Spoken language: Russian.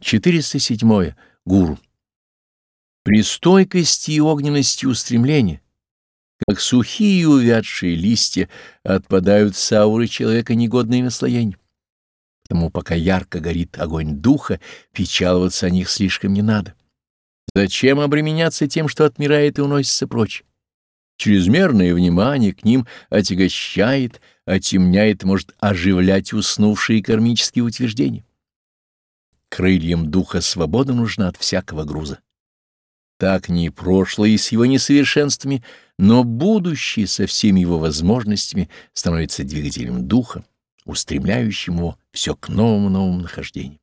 407. Гуру. При стойкости и огненности устремления, как сухие и увядшие листья, отпадают с ауры человека негодные наслоения. Потому пока ярко горит огонь духа, печаловаться о них слишком не надо. Зачем обременяться тем, что отмирает и уносится прочь? Чрезмерное внимание к ним отягощает, отемняет, может оживлять уснувшие кармические утверждения. Крыльям духа свобода нужна от всякого груза. Так не прошлое с его несовершенствами, но будущее со всеми его возможностями становится двигателем духа, устремляющим его все к новому-новому нахождению.